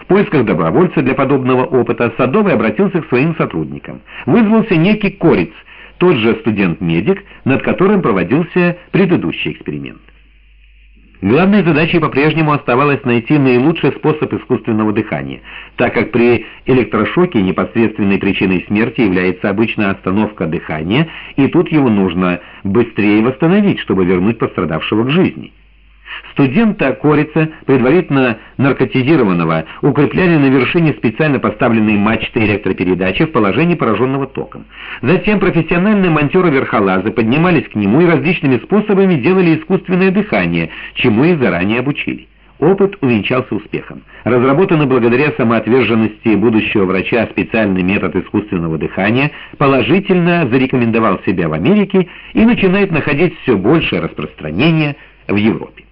В поисках добровольца для подобного опыта Садовый обратился к своим сотрудникам. Вызвался некий Кориц, тот же студент-медик, над которым проводился предыдущий эксперимент. Главной задачей по-прежнему оставалось найти наилучший способ искусственного дыхания, так как при электрошоке непосредственной причиной смерти является обычно остановка дыхания, и тут его нужно быстрее восстановить, чтобы вернуть пострадавшего к жизни. Студента Корица, предварительно наркотизированного, укрепляли на вершине специально поставленной мачты электропередачи в положении пораженного током. Затем профессиональные монтеры-верхолазы поднимались к нему и различными способами делали искусственное дыхание, чему их заранее обучили. Опыт увенчался успехом. Разработанный благодаря самоотверженности будущего врача специальный метод искусственного дыхания положительно зарекомендовал себя в Америке и начинает находить все большее распространение в Европе.